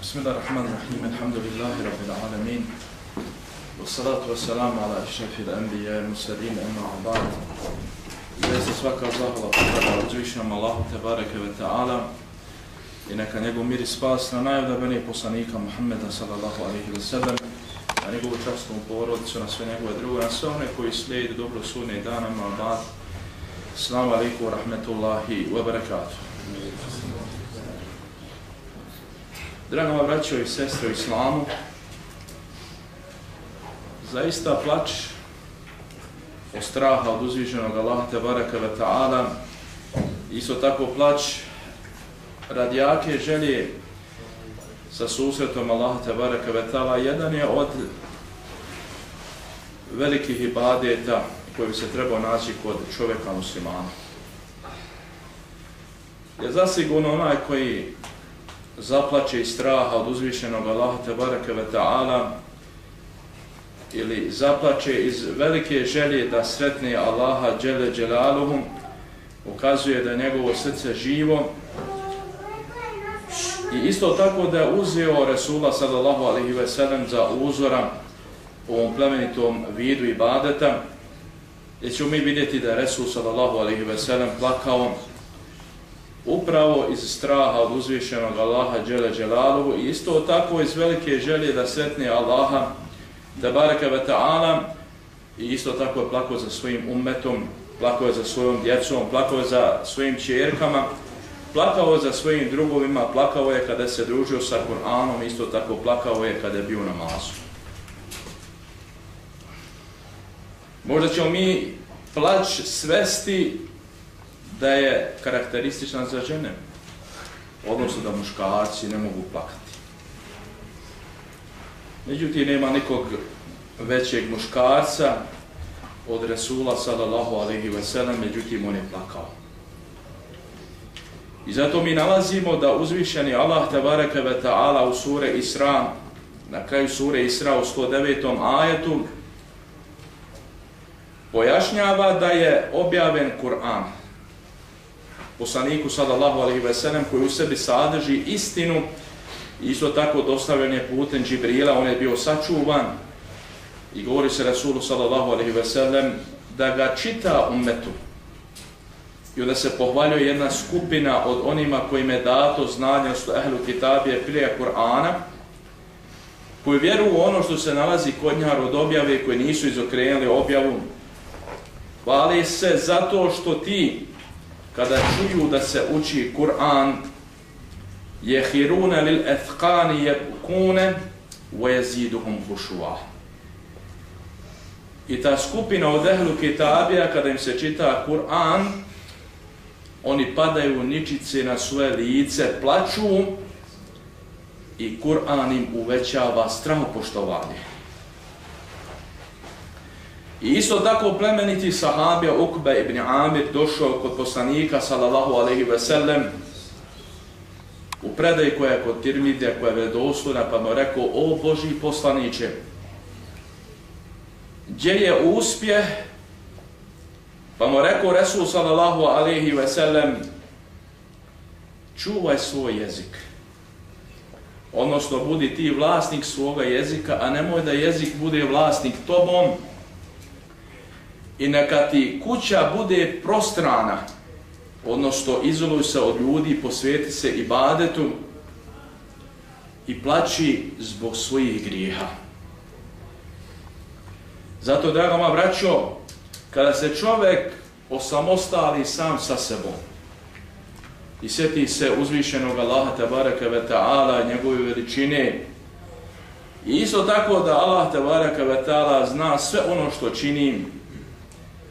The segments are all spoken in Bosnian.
بسم الله الرحمن الرحيم الحمد لله رب العالمين والصلاة والسلام على أشرف الأنبياء المرسلين أما بعد Zaista svaka zahvala pripada uzvišenom Allahu Tebareke ve Ta'ala i neka njegov mir i spas na najodabrenije poslanika Muhammeda sallallahu alaihi wa sallam, na njegovu častnu porodicu, na sve njegove druge, na sve one koji slijedi dobro sudne dana, ma bad. Assalamu alaikum wa rahmetullahi wa barakatuh. Drago moja braćo i sestre u islamu, zaista plač o straha od uzvišenog Allaha te baraka ve ta'ala, isto tako plač radi jake želje sa susretom Allaha te baraka ve ta'ala, jedan je od velikih ibadeta koji bi se trebao naći kod čovjeka muslimana. Je zasigurno onaj koji zaplaće iz straha od uzvišenog Allaha te baraka ve ta'ala, ili zaplače iz velike želje da sretne Allaha džele dželaluhu, ukazuje da je njegovo srce živo i isto tako da je uzeo Resula sallallahu alaihi ve sellem za uzora u ovom plemenitom vidu ibadeta. Jer ćemo mi vidjeti da je Resul sallallahu alaihi ve sellem plakao upravo iz straha od uzvišenog Allaha Đele Đelaluhu i isto tako iz velike želje da sretne Allaha da baraka ve ta'ala i isto tako je plakao za svojim ummetom, plakao je za svojom djecom, plakao je za svojim čerkama, plakao za svojim drugovima, plakao je kada se družio sa Kur'anom, isto tako plakao je kada je bio na masu. Možda ćemo mi plać svesti da je karakteristična za žene, odnosno da muškarci ne mogu plakati. Međutim, nema nikog većeg muškarca od Resula sallallahu alaihi ve sellem, međutim, on je plakao. I zato mi nalazimo da uzvišeni Allah tabaraka ve ta'ala u sure Isra, na kraju sure Isra u 109. ajetu, pojašnjava da je objavljen Kur'an poslaniku sallallahu alaihi ve sellem koji u sebi sadrži istinu Isto tako dostavljen je putem Džibrila, on je bio sačuvan. I govori se Rasulu sallallahu alaihi ve sellem da ga čita ummetu. I onda se pohvaljuje jedna skupina od onima kojim je dato znanje što ehlu kitabije prije Kur'ana koji vjeruju u ono što se nalazi kod njih od objave koji nisu izokrenuli objavu. Hvali se zato što ti kada čuju da se uči Kur'an jehiruna lil ethqani jebukune wa jeziduhum hušuva. I ta skupina od ehlu kitabija, kada im se čita Kur'an, oni padaju ničice na svoje lice, plaću i Kur'an im uvećava strahopoštovanje. I isto tako plemeniti sahabija Ukbe ibn Amir došao kod poslanika sallallahu alaihi ve sellem u predaj koja je kod Tirmidija, koja je vredostojna, pa mu rekao, o Boži poslaniće, gdje je uspjeh? Pa mu rekao Resul sallallahu alaihi ve sellem, čuvaj svoj jezik. Odnosno, budi ti vlasnik svoga jezika, a nemoj da jezik bude vlasnik tobom i neka ti kuća bude prostrana, odnosno izoluj se od ljudi, posveti se ibadetu i plaći zbog svojih grijeha. Zato, drago ma braćo, kada se čovjek osamostali sam sa sebom i sjeti se uzvišenog Allaha tabaraka ve ta'ala njegove veličine i isto tako da Allah tabaraka ve ta'ala zna sve ono što činim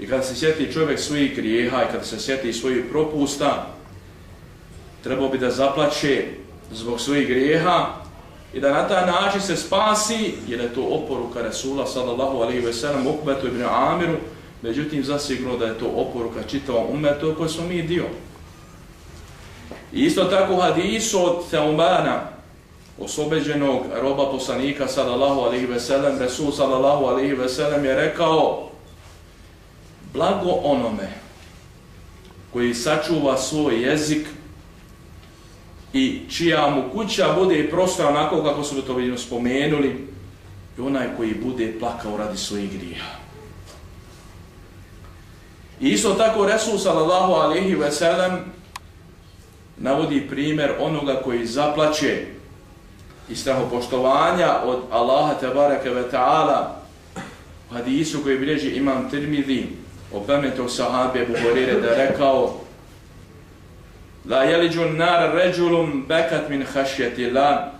I kada se sjeti čovjek svojih grijeha i kada se sjeti svojih propusta, trebao bi da zaplaće zbog svojih grijeha i da na taj način se spasi, jer je to oporuka Resula sallallahu alaihi ve sellem Ukbetu ibn Amiru, međutim zasigurno da je to oporuka čitavom umetu koji smo mi dio. I isto tako hadisu od Teumana, osobeđenog roba poslanika sallallahu alaihi ve sellem, Resul sallallahu alaihi ve sellem je rekao blago onome koji sačuva svoj jezik i čija mu kuća bude prostora onako kako su to vidimo spomenuli i onaj koji bude plakao radi svojih grija. I isto tako Resul sallallahu alaihi ve sellem navodi primjer onoga koji zaplaće i strahopoštovanja od Allaha tabaraka ve ta'ala u hadisu koji bilježi imam Tirmidhi o sahabe Buhorire da rekao La jeliđu nar ređulum bekat min hašjeti la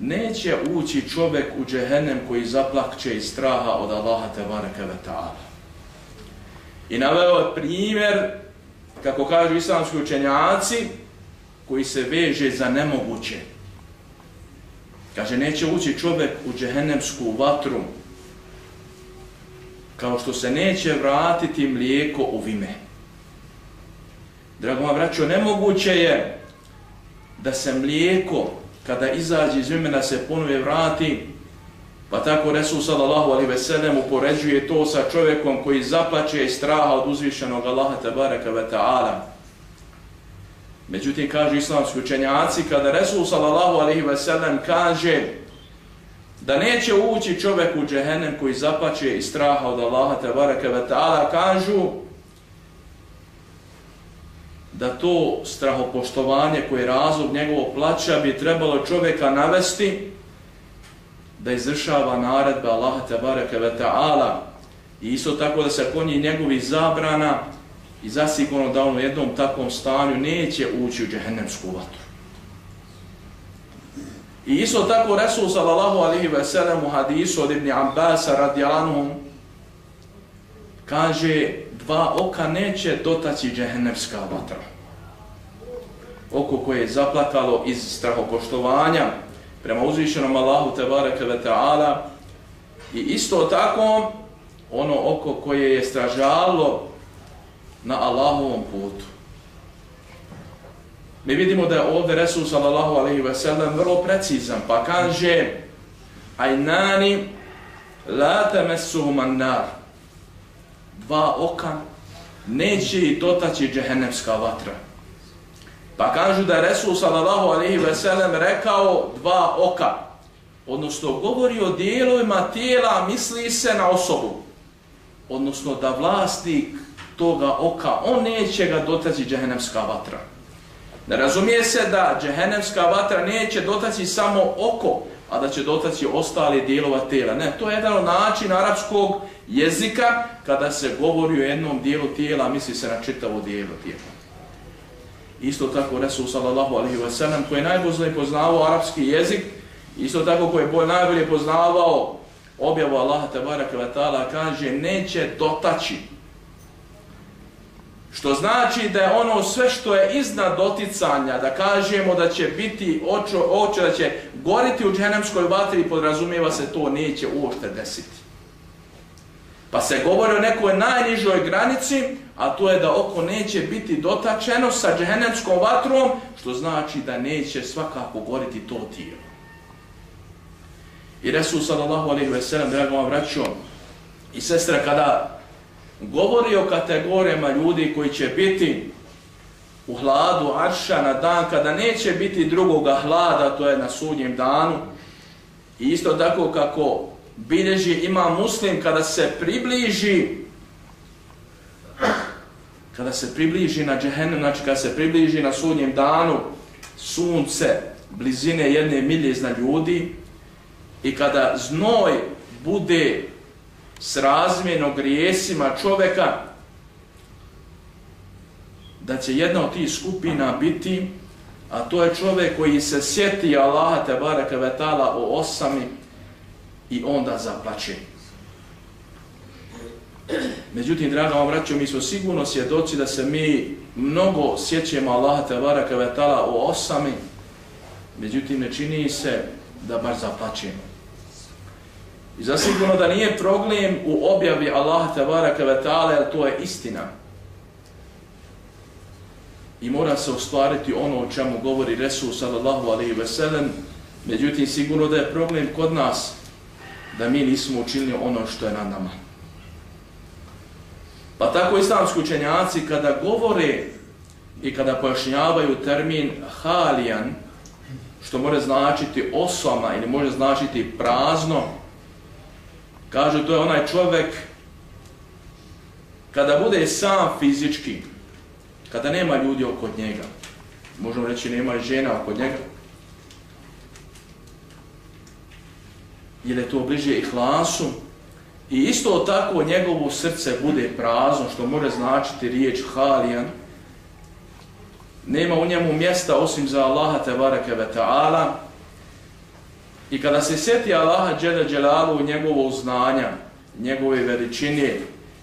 Neće ući čovjek u džehennem koji zaplakće iz straha od Allaha tebareke ve ta'ala. I naveo primjer, kako kažu islamski učenjaci, koji se veže za nemoguće. Kaže, neće ući čovjek u džehennemsku vatru, kao što se neće vratiti mlijeko u vime. Drago vam nemoguće je da se mlijeko, kada izađe iz vimena, se ponove vrati, pa tako Resul sallallahu alaihi ve sellem upoređuje to sa čovjekom koji zaplaće iz straha od uzvišenog Allaha tabaraka ve ta'ala. Međutim, kažu islamski učenjaci, kada Resul sallallahu alaihi ve sellem kaže da neće ući čovjek u džehennem koji zapače i straha od Allaha te bareke ve ta'ala, kažu da to strahopoštovanje koje je razlog njegovog plaća bi trebalo čovjeka navesti da izvršava naredbe Allaha te bareke ve ta'ala i isto tako da se konji njegovi zabrana i zasigurno da on u jednom takvom stanju neće ući u džehennemsku vatru. I isto tako Resul sallallahu alaihi ve sellem u hadisu od Ibni Abbas radijalanu kaže dva oka neće dotaći džehennemska vatra. Oko koje je zaplakalo iz strahopoštovanja prema uzvišenom Allahu tebareke ve ta'ala i isto tako ono oko koje je stražalo na Allahovom putu. Mi vidimo da je ovdje Resul sallallahu alaihi ve sellem vrlo precizan, pa kaže Ajnani la temesuhu man nar dva oka neće i dotaći džehennemska vatra. Pa kažu da je Resul sallallahu alaihi ve sellem rekao dva oka, odnosno govori o dijelovima tijela, misli se na osobu, odnosno da vlasnik toga oka, on neće ga dotaći džehennemska vatra. Ne razumije se da džehennemska vatra neće dotaći samo oko, a da će dotaći ostali dijelova tijela. Ne, to je jedan od način arapskog jezika kada se govori o jednom dijelu tijela, misli se na čitavo dijelo tijela. Isto tako Resul sallallahu alaihi wa sallam koji je najbolje poznavao arapski jezik, isto tako koji je najbolje poznavao objavu Allaha tabaraka wa ta'ala kaže neće dotaći. Što znači da je ono sve što je iznad doticanja, da kažemo da će biti očo, očo da će goriti u dženemskoj vatri, podrazumijeva se to neće uošte desiti. Pa se govori o nekoj najnižoj granici, a to je da oko neće biti dotačeno sa džehennemskom vatrom, što znači da neće svakako goriti to tijelo. I Resul sallallahu alaihi ve sellem, drago vam vraću, i sestra kada govori o kategorijama ljudi koji će biti u hladu arša na dan kada neće biti drugoga hlada, to je na sudnjem danu, i isto tako kako bilježi ima muslim kada se približi kada se približi na džehennem, znači kada se približi na sudnjem danu sunce blizine jedne milje iznad ljudi i kada znoj bude s grijesima čoveka da će jedna od tih skupina biti a to je čovjek koji se sjeti Allaha te baraka vetala o osami i onda zaplaće. Međutim, draga vam vraću, mi smo sigurno svjedoci da se mi mnogo sjećemo Allaha Tevara Kavetala o osami, međutim, ne čini se da baš zaplaćemo. I zasigurno da nije problem u objavi Allaha tabaraka wa ta'ala, jer to je istina. I mora se ostvariti ono o čemu govori Resul sallallahu alaihi ve sellem, međutim, sigurno da je problem kod nas, da mi nismo učinili ono što je na nama. Pa tako islamski učenjaci kada govore i kada pojašnjavaju termin halijan, što može značiti osama ili može značiti prazno, kažu to je onaj čovjek kada bude sam fizički, kada nema ljudi oko njega, možemo reći nema žena oko njega, jer je to bliže ihlasu, i isto tako njegovo srce bude prazno, što može značiti riječ halijan, nema u njemu mjesta osim za Allaha tebareke ve ta'ala, i kada se sjeti Allaha Đele Đelalu njegovog znanja, njegove veličine,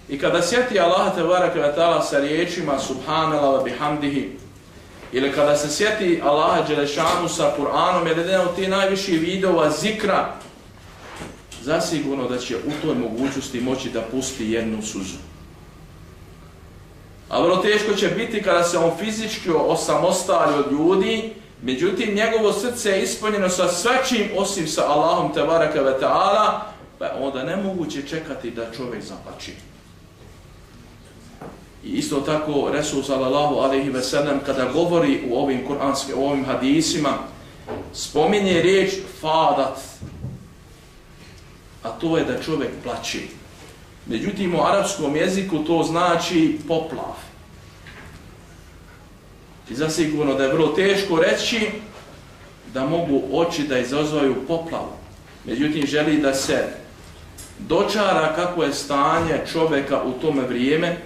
I kada sjeti Allah te Kvetala ta'ala sa riječima Subhanala wa bihamdihi ili kada se sjeti Allaha Đelešanu sa Kur'anom jer jedan od ti najviših vidova zikra zasigurno da će u toj mogućnosti moći da pusti jednu suzu. A vrlo teško će biti kada se on fizički osamostali od ljudi, međutim njegovo srce je ispunjeno sa svačim osim sa Allahom tabaraka ve wa ta'ala, pa onda nemoguće čekati da čovjek zaplači. I isto tako Resul sallallahu alejhi ve sellem kada govori u ovim kuranskim u ovim hadisima spominje riječ fadat. A to je da čovjek plači. Međutim u arapskom jeziku to znači poplav. I zasigurno da je vrlo teško reći da mogu oči da izazvaju poplavu. Međutim želi da se dočara kako je stanje čovjeka u tome vrijeme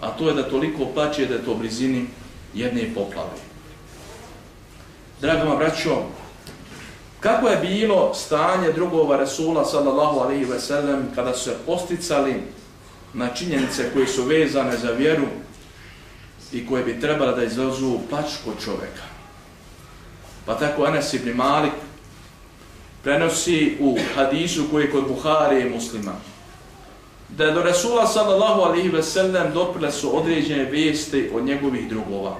a to je da toliko plaće da je to blizini jedne poplave. Dragoma braćo, kako je bilo stanje drugova Resula sallallahu alaihi ve sellem kada su se posticali na činjenice koje su vezane za vjeru i koje bi trebala da izvezu plać kod čoveka. Pa tako Anas ibn Malik prenosi u hadisu koji je kod Buhari i muslima da je do Rasula sallallahu alihi ve sellem dopile su određene vijesti od njegovih drugova.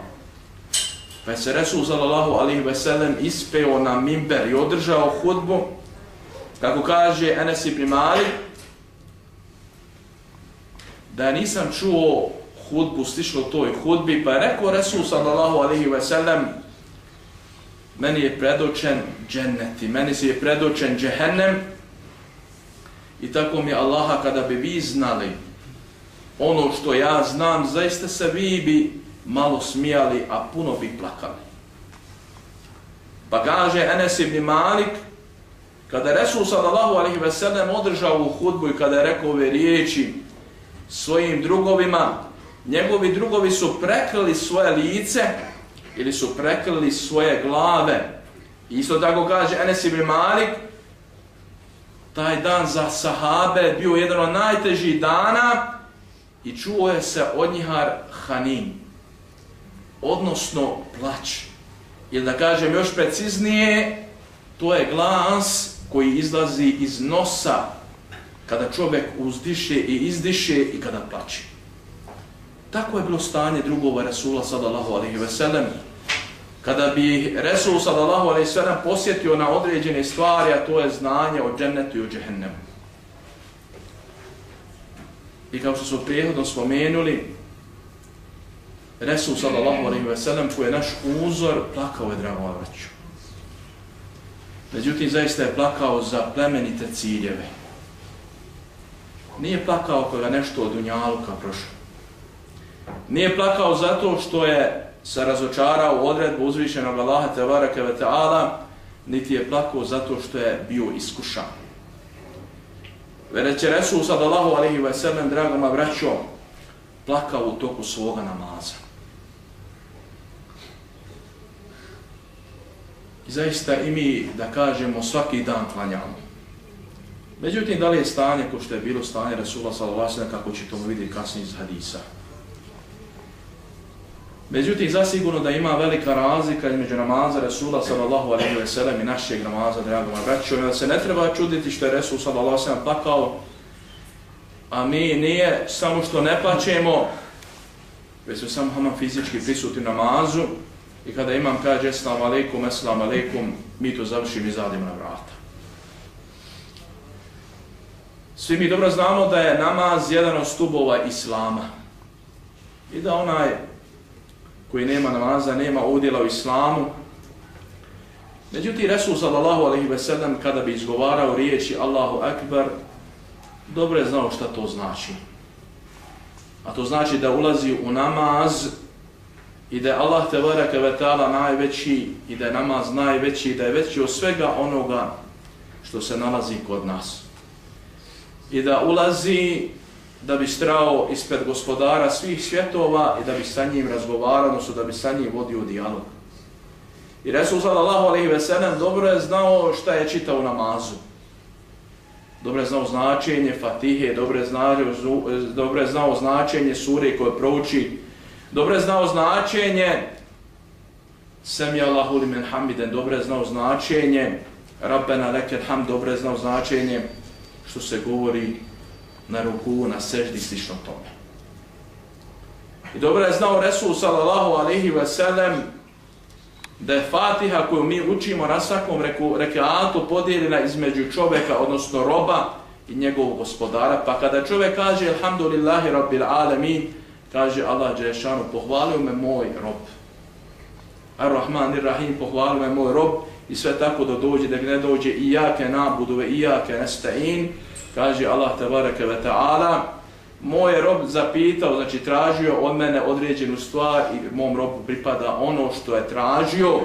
Pa se Resul sallallahu alihi ve sellem ispeo na mimber i održao hudbu, kako kaže Enes ibn Malik da nisam čuo hudbu slično toj hudbi, pa je rekao Resul sallallahu alaihi ve sellem, meni je predočen dženneti, meni se je predočen džehennem, I tako mi Allaha kada bi vi znali ono što ja znam, zaista se vi bi malo smijali, a puno bi plakali. Pa kaže Enes ibn Malik, kada je Resul sallallahu alaihi ve sellem održao u hudbu i kada je rekao ove riječi svojim drugovima, njegovi drugovi su prekrili svoje lice ili su prekrili svoje glave. Isto tako kaže Enes ibn Malik, taj dan za sahabe bio jedan od najtežih dana i čuo je se od njihar hanin, odnosno plać. Ili da kažem još preciznije, to je glas koji izlazi iz nosa kada čovjek uzdiše i izdiše i kada plaće. Tako je bilo stanje drugova Rasula sallallahu alaihi ve sellem kada bi Resul sallallahu alaihi sellem posjetio na određene stvari, a to je znanje o džennetu i o džehennemu. I kao što su prijehodno spomenuli, Resul sallallahu alaihi sellem koji je naš uzor, plakao je drago vraću. Međutim, zaista je plakao za plemenite ciljeve. Nije plakao kada nešto od unjaluka prošlo. Nije plakao zato što je se razočarao u odredbu uzvišenog Allaha tebareke ve ta'ala, niti je plakao zato što je bio iskušan. Već je Resul sallallahu alaihi ve sellem, dragoma braćo, plakao u toku svoga namaza. I zaista i mi, da kažemo, svaki dan klanjamo. Međutim, da li je stanje ko što je bilo stanje Resula sallallahu alaihi wa sallam, kako ćemo vidjeti kasnije iz hadisa? Međutim, zasigurno da ima velika razlika između namaza Resula sallallahu alaihi wa sallam i našeg namaza, drago moja braćo, da se ne treba čuditi što je Resul sallallahu alaihi wa sallam plakao, a mi nije samo što ne plaćemo, već smo samo haman fizički prisuti namazu. I kada imam kaže assalamu alaikum, assalamu alaikum, mi to završimo i zadimo na vrata. Svi mi dobro znamo da je namaz jedan od stubova Islama. I da onaj koji nema namaza, nema udjela u islamu. Međutim, Resul sallallahu alaihi ve sellem kada bi izgovarao riječi Allahu Akbar, dobro je znao šta to znači. A to znači da ulazi u namaz i da je Allah te varaka ve ta'ala najveći i da je namaz najveći i da je veći od svega onoga što se nalazi kod nas. I da ulazi da bi strao ispred gospodara svih svjetova i da bi sa njim razgovarao, odnosno da bi sa njim vodio dijalog. I Resul sallallahu alaihi ve sellem dobro je znao šta je čitao namazu. Dobro je znao značenje Fatihe, dobro je znao, dobro je znao značenje sure koje prouči, dobro je znao značenje Semi Allahu li men hamiden, dobro je znao značenje Rabbena leket ham, dobro je znao značenje što se govori na ruku, na seždi, slično tome. I dobro je znao Resul sallallahu alaihi ve sellem da je Fatiha koju mi učimo na svakom rekiatu podijeljena između čoveka, odnosno roba i njegovog gospodara. Pa kada čovjek kaže Alhamdulillahi Rabbil Alamin, kaže Allah Đešanu, pohvalio me moj rob. Ar-Rahman ir-Rahim, pohvalio me moj rob i sve tako da dođe, da ne dođe i jake nabudove, i jake nesta'in, kaže Allah tabaraka ve ta'ala, moj rob zapitao, znači tražio od mene određenu stvar i mom robu pripada ono što je tražio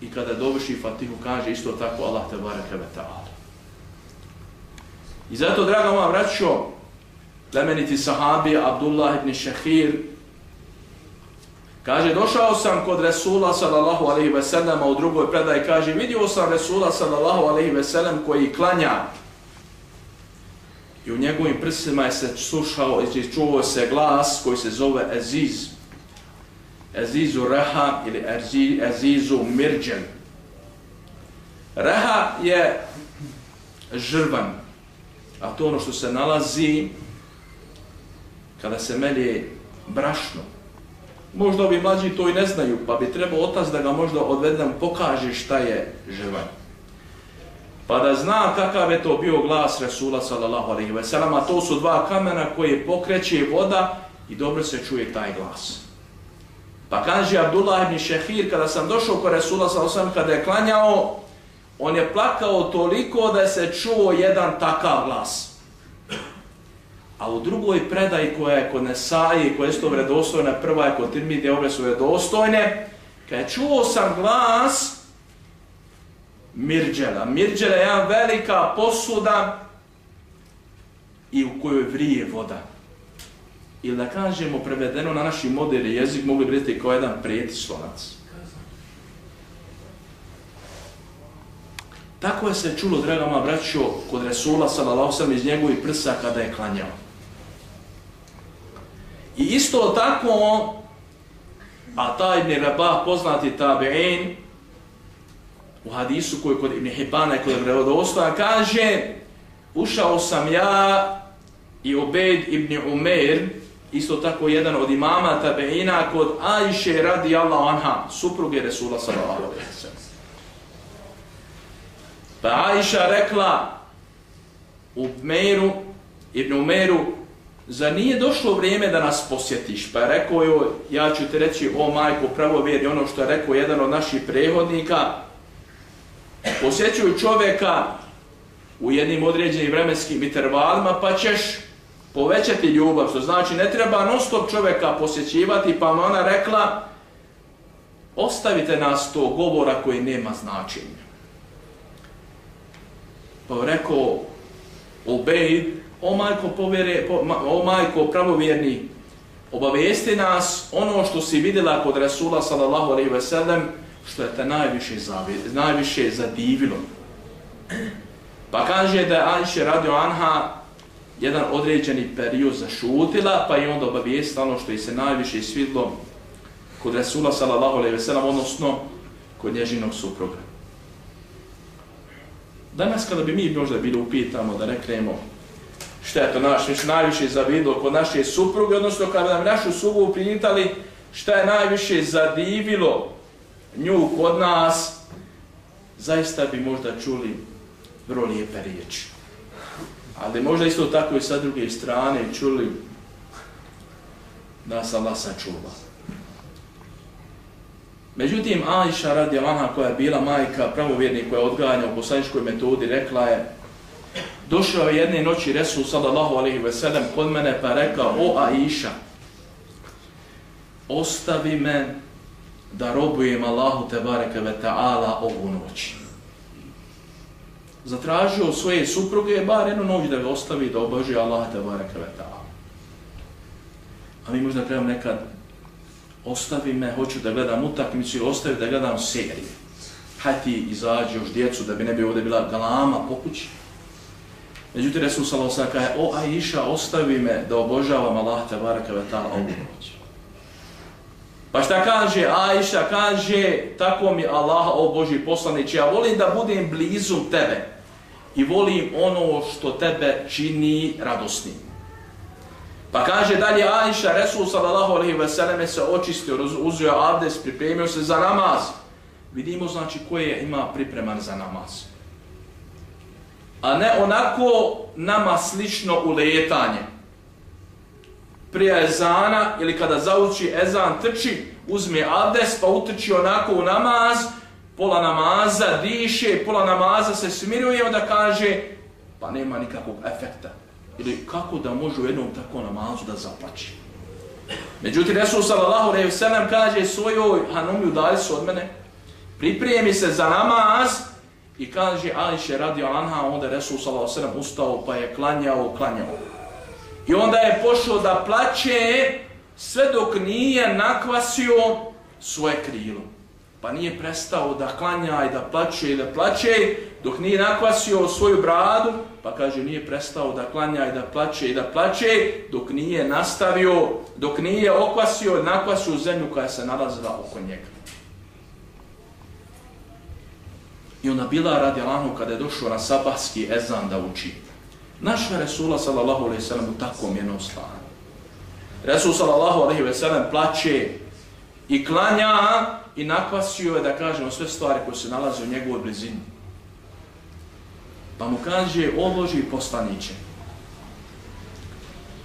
i kada dovrši Fatihu kaže isto tako Allah tabaraka ve ta'ala. I zato, draga moja vraćo, plemeniti sahabi Abdullah ibn Shahir kaže, došao sam kod Resula sallallahu alaihi ve sellem, a u drugoj predaj kaže, vidio sam Resula sallallahu alaihi ve sellem koji klanja i u njegovim prsima je se slušao i čuo se glas koji se zove Aziz. Azizu Reha ili Azizu Mirđan. Reha je žrvan, a to ono što se nalazi kada se melje brašno. Možda ovi mlađi to i ne znaju, pa bi trebao otac da ga možda odvedem pokaže šta je žrvanj pa da zna kakav je to bio glas Resula sallallahu alaihi ve sellem, a to su dva kamena koje pokreće voda i dobro se čuje taj glas. Pa kaže Abdullah ibn Šehir, kada sam došao kod Resula sallallahu alaihi kada je klanjao, on je plakao toliko da se čuo jedan takav glas. A u drugoj predaji koja je kod Nesaji, koja je isto vredostojna, prva je kod Tirmidije, ove su vredostojne, kada čuo sam glas, mirđela. Mirđela je jedan velika posuda i u kojoj vrije voda. Ili da kažemo prevedeno na naši moderni jezik, mogli bi reći kao jedan prijetislonac. Tako je se čulo, draga moja braćo, kod Resula sallallahu sallam iz njegovih prsa kada je klanjao. I isto tako, a taj Ibn Rabah poznati tabi'in, u hadisu koji kod Ibn Hibana i kod Vrevodostoja kaže ušao sam ja i Obed ibn Umer, isto tako jedan od imama tabeina kod Ajše radi Allah anha, supruge Resula sallallahu alaihi wa Pa Ajša rekla u Umeru, Ibn Umeru, za nije došlo vrijeme da nas posjetiš? Pa rekao joj, ja ću ti reći, o majko, pravo vjeri, ono što je rekao jedan od naših prehodnika, posjećuju čovjeka u jednim određenim vremenskim intervalima, pa ćeš povećati ljubav, što znači ne treba non stop čovjeka posjećivati, pa ona rekla, ostavite nas to govora koji nema značenja. Pa rekao, Obeid, o majko, povjere, o majko pravovjerni, obavijesti nas ono što si vidjela kod Rasula sallallahu alaihi ve sellem, što je te najviše, zavi, najviše zadivilo. Pa kaže da je Ajše radio Anha jedan određeni period zašutila, pa je onda obavijestila ono što je se najviše svidlo kod Resula sallallahu alaihi ve sellem, odnosno kod nježinog supruga. Danas kada bi mi možda bili upitamo da reknemo šta je to naš, nešto najviše zavidilo kod naše supruge, odnosno kada nam našu subu upitali šta je najviše zadivilo nju kod nas, zaista bi možda čuli vrlo lijepe riječi. Ali možda isto tako i sa druge strane čuli da se Allah sačuva. Međutim, Aisha radi Alana koja je bila majka, pravovjernik koja je odganja u poslaničkoj metodi, rekla je Došao je jedne noći Resul sallallahu alaihi ve sellem kod mene pa rekao O Aisha, ostavi me da robujem Allahu Tebareke ve ta'ala ovu noć. Zatražio svoje supruge bar jednu noć da ga ostavi da oboži Allah Tebareke ve ta'ala. A mi možda trebam nekad ostavi me, hoću da gledam utakmicu ili ostavi da gledam serije. Hajde ti izađi još djecu da bi ne bi ovdje bila galama po kući. Međutim, Resul Salao sada kaže, o Aisha, ostavi me da obožavam Allah Tebareke ve ta'ala ovu noć. Pa šta kaže Aisha, kaže, tako mi Allah, o Boži poslanić, ja volim da budem blizu tebe i volim ono što tebe čini radosnim. Pa kaže dalje Aisha, Resul sallallahu alaihi ve selleme se očistio, uzio abdes, pripremio se za namaz. Vidimo znači koje ima pripreman za namaz a ne onako nama slično u letanje. Prije ezana ili kada zauči ezan trči, uzme abdes pa utrči onako u namaz, pola namaza diše, pola namaza se smiruje onda kaže pa nema nikakvog efekta. Ili kako da može u jednom tako namazu da zaplači? Međutim, Resul sallallahu alaihi sallam kaže svojoj hanumi udali su od mene, pripremi se za namaz, I kaže Ajše radi Anha, onda je Resul sellem ustao pa je klanjao, klanjao. I onda je pošao da plaće sve dok nije nakvasio svoje krilo. Pa nije prestao da klanja i da plaće i da plaće dok nije nakvasio svoju bradu. Pa kaže nije prestao da klanja i da plaće i da plaće dok nije nastavio, dok nije okvasio i nakvasio zemlju koja se nalazila oko njega. I ona bila radi Allahu kada je došao na sabahski ezan da uči. Našla Resula sallallahu alaihi sallam u takvom jednom stanju. Resul sallallahu alaihi ve sallam plaće i klanja i nakvasio je da kažemo sve stvari koje se nalaze u njegovoj blizini. Pa mu kaže, odloži i poslaniće,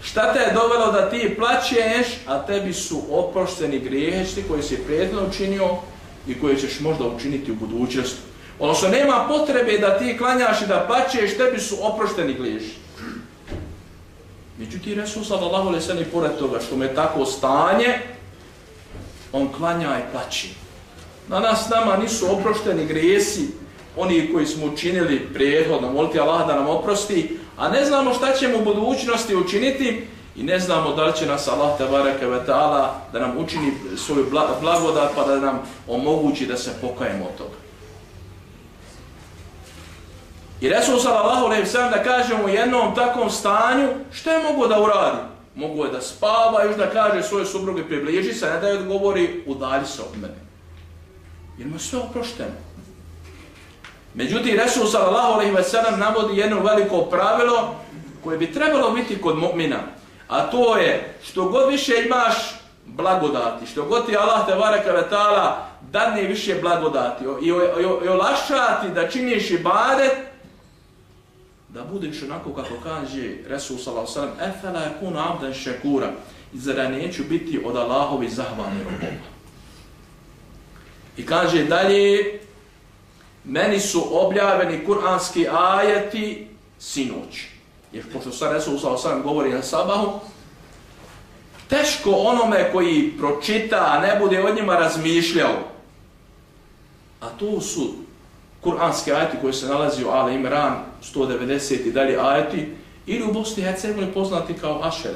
šta te je dovelo da ti plaćeš, a tebi su oprošteni griješti koji si prijedno učinio i koje ćeš možda učiniti u budućnosti. Ono što nema potrebe da ti klanjaš i da plaćeš, tebi su oprošteni griješi. Međutim, Resul sallallahu alaihi sallam pored toga što me tako stanje, on klanja i plaći. Na nas nama nisu oprošteni grijesi, oni koji smo učinili prijehodno, moliti Allah da nam oprosti, a ne znamo šta ćemo u budućnosti učiniti i ne znamo da li će nas Allah tabaraka wa ta'ala da nam učini svoju blagodat pa da nam omogući da se pokajemo od toga. I Resul sallallahu alejhi ve sellem da kažemo u jednom takvom stanju, što je mogu da uradi? Mogu je da spava, još da kaže svoje supruge približi se, ne da je odgovori udalji se od mene. Jer mu je sve oprošteno. Međutim, Resul sallallahu alejhi ve sellem navodi jedno veliko pravilo koje bi trebalo biti kod mu'mina. A to je, što god više imaš blagodati, što god ti Allah te varaka vetala dadne više blagodati i, i, i, i olašati da činiš ibadet, da budeš onako kako kaže Resul sallallahu alejhi ve sellem efela yakunu abdan shakura izra neću biti od Allahovi zahvalni robova i kaže dalje meni su objavljeni kuranski ajeti sinoć. Jer pošto sa Resul sallallahu alejhi ve govori na sabahu teško onome koji pročita a ne bude od njima razmišljao. A to su kuranski ajeti koji se nalazi u Ale Imran 190 i dalje ajeti, ili u Bosni i Hercegovini poznati kao Ašer.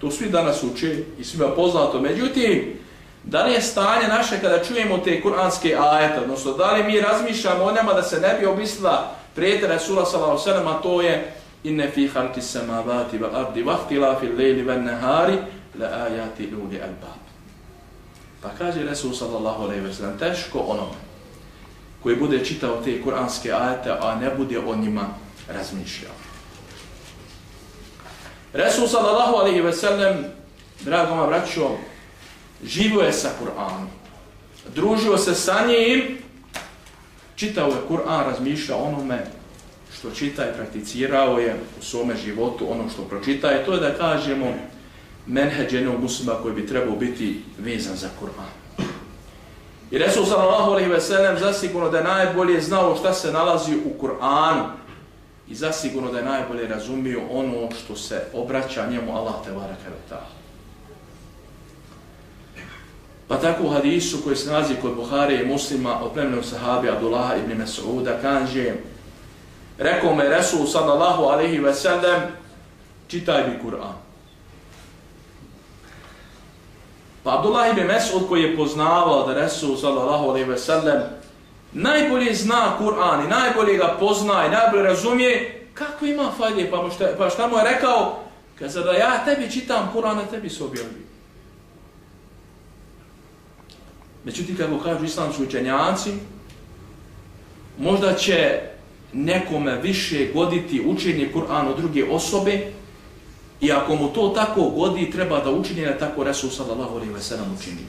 To svi danas uče i svima poznato. Međutim, da li je stanje naše kada čujemo te kuranske ajete, odnosno da li mi razmišljamo o njama da se ne bi obislila prijete Rasula s.a.v. a to je inne fi halki samavati va ardi vahtila fi lejli ven nehari la ajati ljudi albab. Pa kaže Rasul s.a.v. teško onome koji bude čitao te kuranske ajete, a ne bude o njima razmišljao. Resul sallallahu alaihi ve sellem, drago ma braćo, živio je sa Kur'anom. Družio se sa njim, čitao je Kur'an, razmišljao onome što čita i prakticirao je u svome životu ono što pročita i to je da kažemo menheđenog muslima koji bi trebao biti vezan za Kur'an. I Resul sallallahu alaihi ve sellem zasigurno da je najbolje znao šta se nalazi u Kur'anu i zasigurno da je najbolje razumio ono što se obraća njemu Allah te baraka Pa tako u hadisu koji se nalazi kod Buhari i muslima od plemnog sahabi Abdullah ibn Mas'uda kaže rekao me Resul sallallahu alaihi ve sellem čitaj mi Kur'an. Pa Abdullah ibn Mas'ud koji je poznavao da Resul sallallahu alaihi ve sellem najbolje zna Kur'an i najbolje ga pozna i najbolje razumije kako ima falje, pa, šta, pa šta mu je rekao kada da ja tebi čitam Kur'an a tebi se objavljuje. Međutim, kako kažu islamski učenjaci, možda će nekome više goditi učenje Kur'ana od druge osobe i ako mu to tako godi, treba da učinje na tako Resul sallallahu alaihi ve sellem učinio.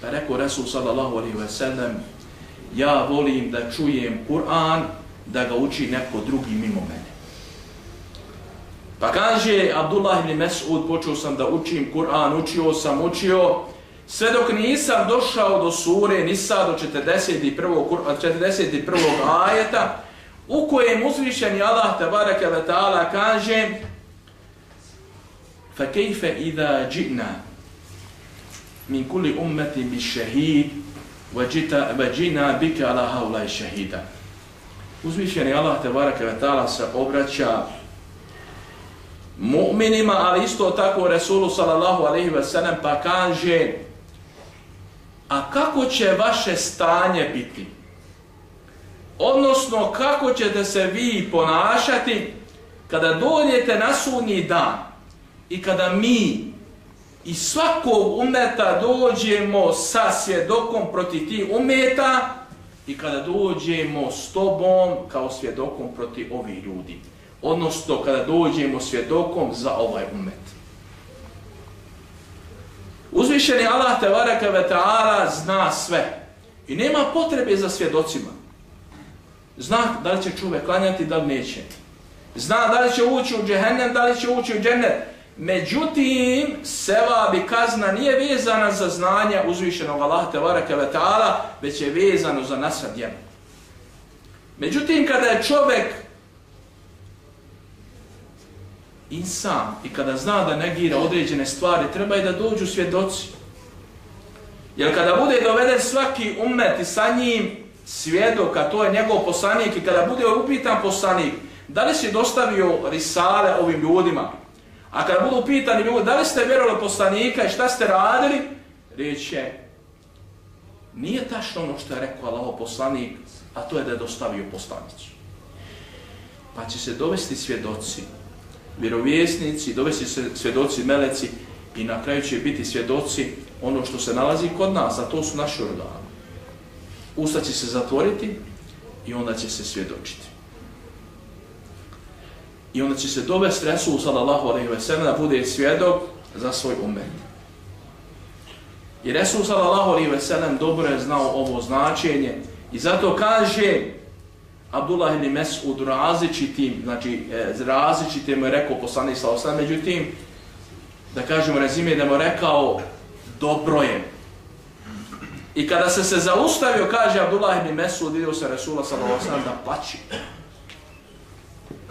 Pa rekao Resul sallallahu alaihi ve sellem, ja volim da čujem Kur'an, da ga uči neko drugi mimo mene. Pa kaže Abdullah ibn Mes'ud, počeo sam da učim Kur'an, učio sam, učio, Sve dok nisam došao do sure Nisa do 41. 41. ajeta u kojem uzvišeni Allah tabaraka wa ta'ala kaže فَكَيْفَ إِذَا جِئْنَا مِنْ كُلِّ أُمَّةٍ بِالشَّهِيدِ وَجِئْنَا بِكَ عَلَى هَوْلَيْ شَهِيدًا Uzvišeni Allah tabaraka wa ta'ala se obraća mu'minima, ali isto tako Resulu sallallahu alaihi wa sallam pa kaže a kako će vaše stanje biti? Odnosno, kako ćete se vi ponašati kada dođete na sunji dan I kada mi i svakog umeta dođemo sa svjedokom protiv ti umeta i kada dođemo s tobom kao svjedokom protiv ovih ljudi. Odnosno, kada dođemo svjedokom za ovaj umet. Uzvišeni Allah te varaka ve ta'ala zna sve. I nema potrebe za svjedocima. Zna da li će čovjek klanjati, da li neće. Zna da li će ući u džehennem, da li će ući u džennet. Međutim, seva bi kazna nije vezana za znanje uzvišenog Allah te varaka ve ta'ala, već je vezano za nasa jemu. Međutim, kada je čovjek insan i kada zna da negira određene stvari, treba i da dođu svjedoci. Jer kada bude doveden svaki umet i sa njim svjedoka, a to je njegov poslanik, i kada bude upitan poslanik, da li si dostavio risale ovim ljudima, a kada budu pitani ljudi, da li ste vjerovali poslanika i šta ste radili, reće, nije tačno ono što je rekao Allaho poslanik, a to je da je dostavio poslanicu. Pa će se dovesti svjedoci vjerovjesnici, dovesti se svjedoci meleci i na kraju će biti svjedoci ono što se nalazi kod nas, a to su naši organi. Usta će se zatvoriti i onda će se svjedočiti. I onda će se dovesti Resul sallallahu alaihi ve sellem da bude svjedok za svoj umet. I Resul sallallahu alaihi ve sellem dobro je znao ovo značenje i zato kaže Abdullah ibn Mes'ud različitim, znači e, različitim je rekao poslanik sallallahu alaihi međutim, da kažemo rezime, da mu rekao dobro je. I kada se se zaustavio, kaže Abdullah ibn Mes'ud, vidio se Resula sallallahu osam da plaći.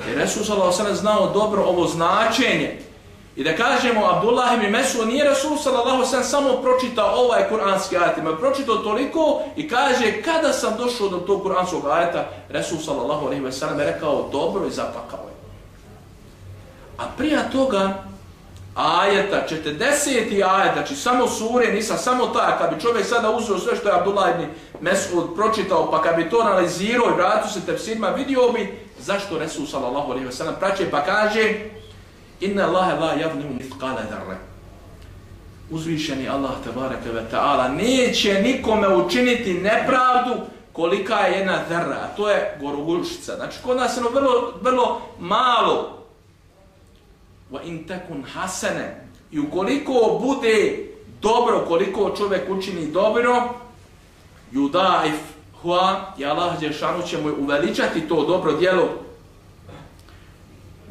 Jer Resul sa alaihi znao dobro ovo značenje, I da kažemo, Abdullah ibn Mesu nije Resul sallallahu alaihi samo pročitao ovaj kuranski ajet, ima pročitao toliko i kaže, kada sam došao do tog kuranskog ajeta, Resul sallallahu alaihi wa sallam je rekao, dobro i zapakao je. A prije toga, ajeta, 40. ajet, znači samo sure, nisam samo ta, kad bi čovjek sada uzeo sve što je Abdullah ibn Mesud pročitao, pa kad bi to analizirao i vratio se tefsirima, vidio bi zašto Resul sallallahu alaihi wa sallam praće, pa kaže, Inna Allahe la javnimu mithqala darre. Uzvišeni Allah tabaraka wa ta'ala neće nikome učiniti nepravdu kolika je jedna dharra, a to je gorogulšica. Znači, kod nas je ono vrlo, vrlo malo. Wa in takun hasene. I ukoliko bude dobro, koliko čovjek učini dobro, judaif hua, i Allah će mu uveličati to dobro djelo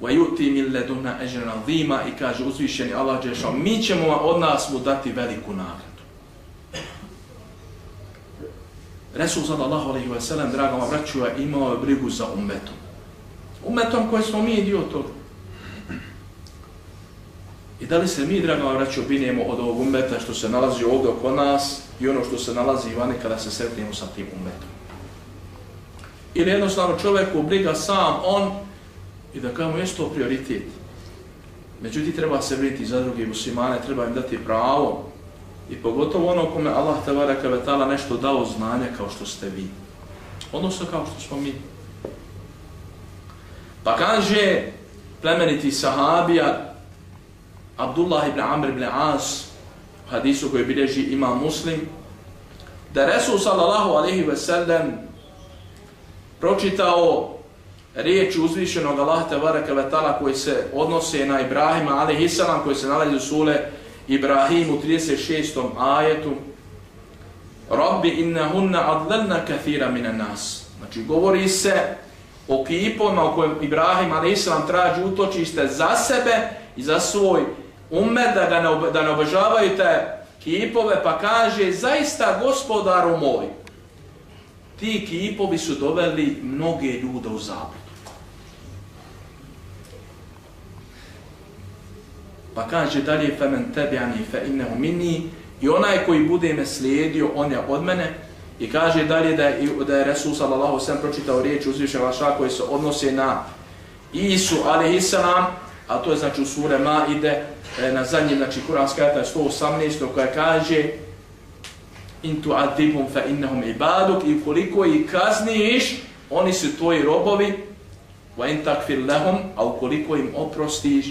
wa yuti min leduna ajran zima i kaže uzvišeni Allah Đešanu, mi ćemo od nas mu dati veliku nagradu. Resul sallallahu alaihi wa sallam, draga vam vraću, imao je brigu za umetom. Umetom koji smo mi dio toga. I da li se mi, draga vam vraću, od ovog umeta što se nalazi ovdje oko nas i ono što se nalazi i vani kada se sretnemo sa tim umetom. Ili jednostavno čovjeku briga sam on i da kao mu je to prioritet. Međutim, treba se briti za druge muslimane, treba im dati pravo i pogotovo ono kome Allah tevara kavetala nešto dao znanja kao što ste vi. Odnosno kao što smo mi. Pa kaže plemeniti sahabija Abdullah ibn Amr ibn As u hadisu koji bilježi ima muslim da Resul sallallahu alaihi ve sellem pročitao riječ uzvišenog Allah tabaraka ve ta'ala koji se odnose na Ibrahima alaihi sallam koji se nalazi u sule Ibrahim u 36. ajetu Rabbi innahunna adlalna kathira minan nas. Znači, govori se o kipoma u kojem Ibrahim a.s. traži utočište za sebe i za svoj umet, da, ga ne, da ne obožavaju te kipove, pa kaže, zaista gospodaru moj, ti kipovi su doveli mnoge ljude u zabludu. Pa kaže dalje femen tebiani fe innehu minni i onaj koji bude me slijedio, on je od mene. I kaže dalje da je, da je Resul sallallahu sallam pročitao riječ uzviše vaša koji se odnose na Isu alaihissalam, a to je znači u sure Ma ide e, na zadnjem, znači kuranska ajta je 118. koja kaže in tu adibum fa innahum ibaduk i koliko ih kazniš, oni su tvoji robovi, wa in takfir lahum, a ukoliko im oprostiš,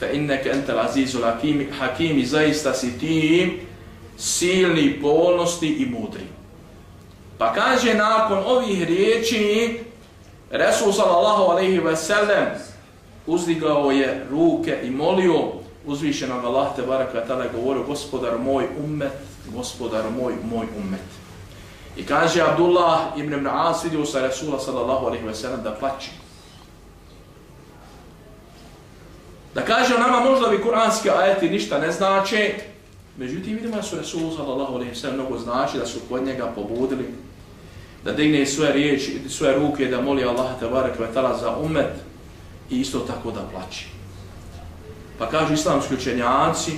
fa innaka antal azizul hakim hakim zaista si ti silni polnosti i mudri pa kaže nakon ovih riječi Resul sallallahu alejhi ve sellem uzdigao je ruke i molio uzvišenog Allah te baraka tada govorio gospodar moj ummet gospodar moj moj ummet i kaže Abdullah ibn Ibn As vidio sa Rasula sallallahu alejhi ve sellem da plače Da kaže nama možda bi kuranski ajeti ništa ne znače, međutim vidimo da su Rasul sallallahu alaihi sallam mnogo znači, da su kod njega pobudili, da digne svoje riječi, svoje ruke, da moli Allaha tebara taala za ummet i isto tako da plaći. Pa kažu islamski učenjaci,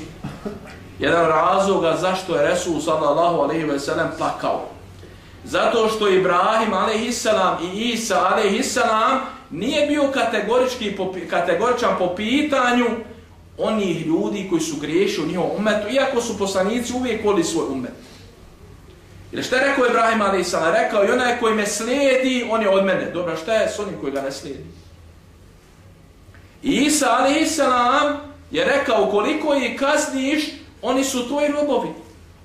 jedan razloga zašto je Resul sallallahu alaihi sellem plakao. Zato što Ibrahim alaihi sallam i Isa alaihi sallam nije bio kategorički kategoričan po pitanju onih ljudi koji su griješili u njihovom umetu, iako su poslanici uvijek voli svoj umet. Ili šta je rekao Ibrahim a.s. Rekao, i onaj koji me slijedi, on je od mene. Dobro, šta je s onim koji ga ne slijedi? I Isa a.s je rekao, ukoliko ih kazniš, oni su tvoji robovi.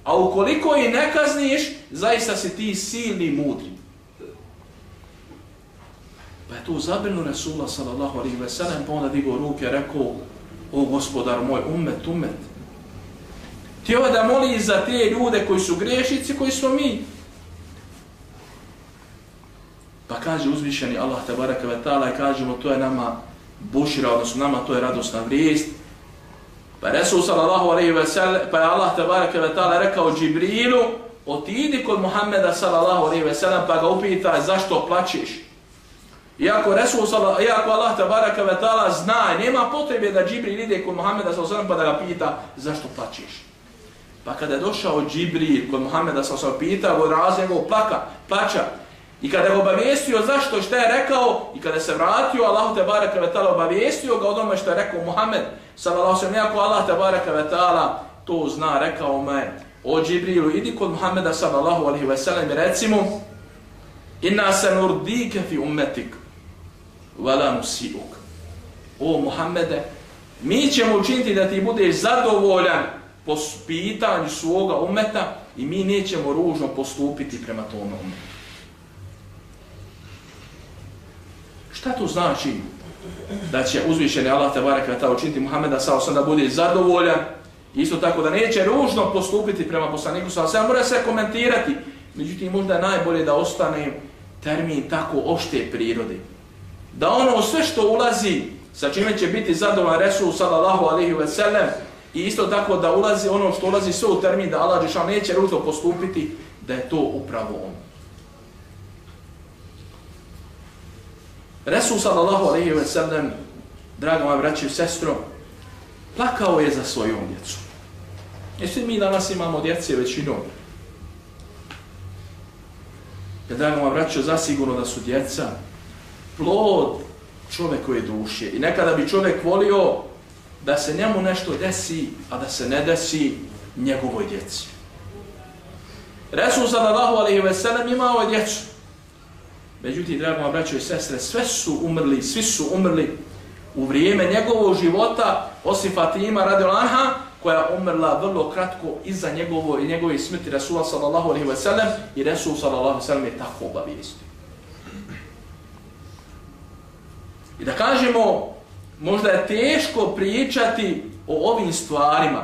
A ukoliko ih ne kazniš, zaista si ti silni mudri. Pa je to zabrinu Resula sallallahu alaihi ve sellem, pa onda digao ruke i rekao, o gospodar moj, umet, umet. Htio da moli za te ljude koji su grešici, koji smo mi. Pa kaže uzvišeni Allah tabaraka ve ta'ala i kažemo to je nama bušira, odnosno nama to je radosna vrijest. Pa Resul sallallahu alaihi ve sellem, pa je Allah tabaraka ve ta'ala rekao Džibrilu, otidi kod Muhammeda sallallahu alaihi ve sellem, pa ga upita zašto plaćeš. Iako Resul sallallahu iako Allah tabaraka ve taala zna, nema potrebe da Džibril ide kod Muhameda sallallahu pa da ga pita zašto plačeš. Pa kada je došao Džibril kod Muhameda sallallahu pita, go razlego plaka, plaća, I kada ga obavijestio zašto što je rekao i kada se vratio Allah te baraka ve taala obavijestio ga o onome što je rekao Muhammed sallallahu alejhi ve Allah te baraka ve taala to zna, rekao me o Džibrilu idi kod Muhameda sallallahu alejhi ve sellem recimo inna sanurdika fi ummetik la nusiuk. O Muhammede, mi ćemo učiniti da ti budeš zadovoljan po pitanju svoga umeta i mi nećemo ružno postupiti prema tome umetu. Šta to znači? Da će uzvišeni Allah te barek ta učiniti Muhammeda sa osam da bude zadovoljan isto tako da neće ružno postupiti prema poslaniku sa osam mora se komentirati. Međutim, možda je najbolje da ostane termin tako ošte prirode da ono sve što ulazi, sa čime će biti zadovoljan Resul sallallahu alaihi ve sellem, i isto tako da ulazi ono što ulazi sve u termin da Allah Žešan neće ružno postupiti, da je to upravo on. Resul sallallahu alaihi wa sallam, drago moja braća i sestro, plakao je za svojom djecu. Jesi mi danas imamo djece većinom? Ja drago moja braća, zasigurno da su djeca plod čovekove duše. I nekada bi čovjek volio da se njemu nešto desi, a da se ne desi njegovoj djeci. Resul sallallahu alaihi wa sallam imao je djecu. Međutim, drago vam braćo i sestre, sve su umrli, svi su umrli u vrijeme njegovog života, osim Fatima radi koja je umrla vrlo kratko iza njegovo i njegove smrti Rasula sallallahu alaihi wa sallam i Rasul sallallahu alaihi wa sallam je tako obavijestio. I da kažemo, možda je teško pričati o ovim stvarima,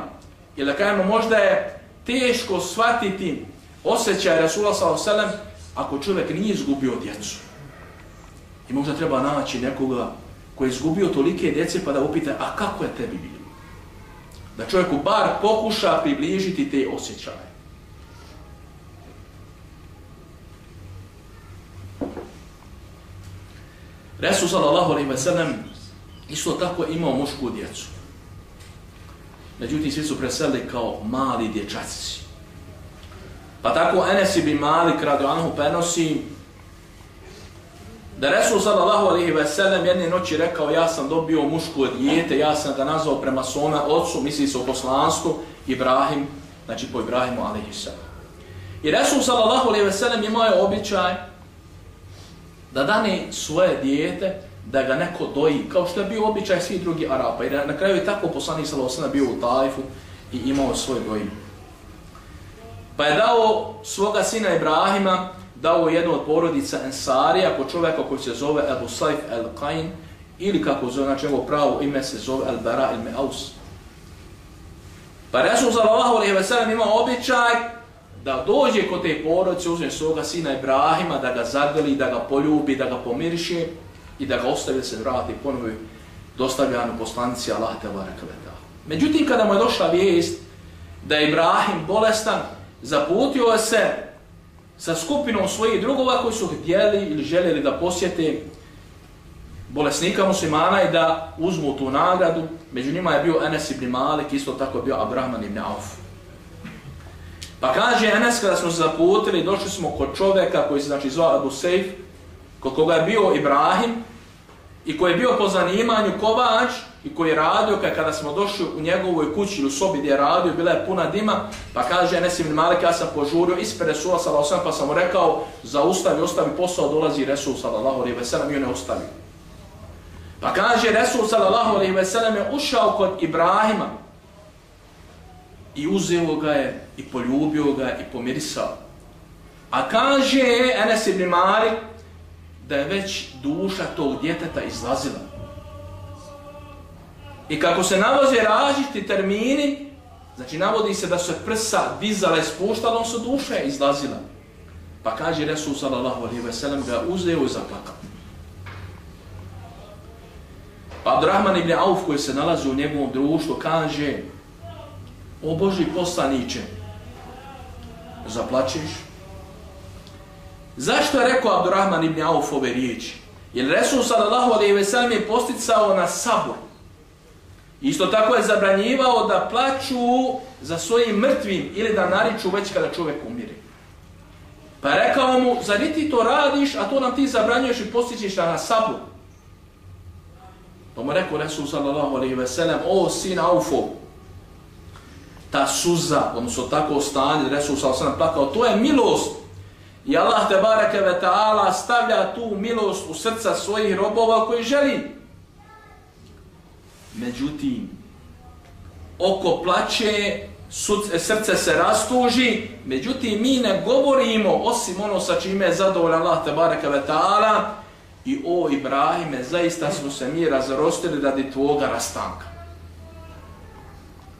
ili da kažemo, možda je teško shvatiti osjećaj Resula sallam ako čovjek nije izgubio djecu. I možda treba naći nekoga koji je izgubio tolike djece pa da upita, a kako je tebi bilo? Da čovjeku bar pokuša približiti te osjećaje. Resul sallallahu alaihi wa sallam isto tako imao mušku djecu. Međutim, svi su preselili kao mali dječaci. Pa tako Enes ibn Malik radio Anhu prenosi da Resul sallallahu alaihi wa sallam jedne noći rekao ja sam dobio muško dijete, ja sam ga nazvao prema svome ocu, misli se o poslanstvu, Ibrahim, znači po Ibrahimu alaihi sallam. I Resul sallallahu alaihi wa sallam imao je običaj da dane svoje dijete da ga neko doji, kao što je bio običaj svih drugih Arapa. I na kraju je tako poslanik sallallahu alaihi wa bio u Tajfu i imao svoj dojim. Pa je dao svoga sina Ibrahima, dao jednu od porodica Ensarija, po čovjeka koji se zove Ebu Saif el Qain, ili kako zove, znači ovo pravo ime se zove El Bara il Meaus. Pa Resul sallallahu alaihi wa sallam ima običaj da dođe kod te porodice, uzme svoga sina Ibrahima, da ga zagrli, da ga poljubi, da ga pomiriše i da ga ostavi da se vrati ponovi dostavljanu poslanici Allah te barakaveta. Međutim, kada mu je došla vijest da je Ibrahim bolestan, zaputio se sa skupinom svojih drugova koji su htjeli ili željeli da posjete bolesnika muslimana i da uzmu tu nagradu. Među njima je bio Enes ibn Malik, isto tako bio Abrahman ibn Auf. Pa kaže Enes kada smo se zaputili, došli smo kod čoveka koji se znači zvao Abu Sejf, kod koga je bio Ibrahim i koji je bio po zanimanju kovač, i koji je radio, kada smo došli u njegovoj kući u sobi gdje je radio, bila je puna dima, pa kaže Enes ibn Malik, ja sam požurio ispred Resula sallallahu pa sam mu rekao, zaustavi, ostavi posao, dolazi Resul sallallahu alaihi ve sellem i on je ostavio. Pa kaže Resul sallallahu alaihi ve sellem je ušao kod Ibrahima i uzeo ga je i poljubio ga i pomirisao. A kaže Enes ibn Malik da je već duša tog djeteta izlazila. I kako se navoze različiti termini, znači navodi se da su prsa dizala i spuštala, on su duše izlazila. Pa kaže Resul sallallahu alaihi ve sellem ga uzeo i zaplakao. Pa Abdurrahman ibn Auf koji se nalazi u njegovom društvu kaže O Boži poslaniće, zaplaćeš? Zašto je rekao Abdurrahman ibn Auf ove riječi? Jer Resul sallallahu alaihi ve sellem je posticao na sabor. Isto tako je zabranjivao da plaću za svojim mrtvim ili da nariču već kada čovjek umire. Pa rekao mu, zar ti to radiš, a to nam ti zabranjuješ i postićiš na sabu? Pa mu rekao Resul sallallahu alaihi ve sellem, o sin Aufo, ta suza, odnosno tako stanje, Resul sallallahu alaihi ve plakao, to je milost. I Allah te bareke ve ta'ala stavlja tu milost u srca svojih robova koji želi Međutim, oko plaće, srce se rastuži, međutim, mi ne govorimo osim ono sa čime je zadovoljan Allah te baraka ve ta'ala i o Ibrahime, zaista smo se mi razrostili radi tvoga rastanka.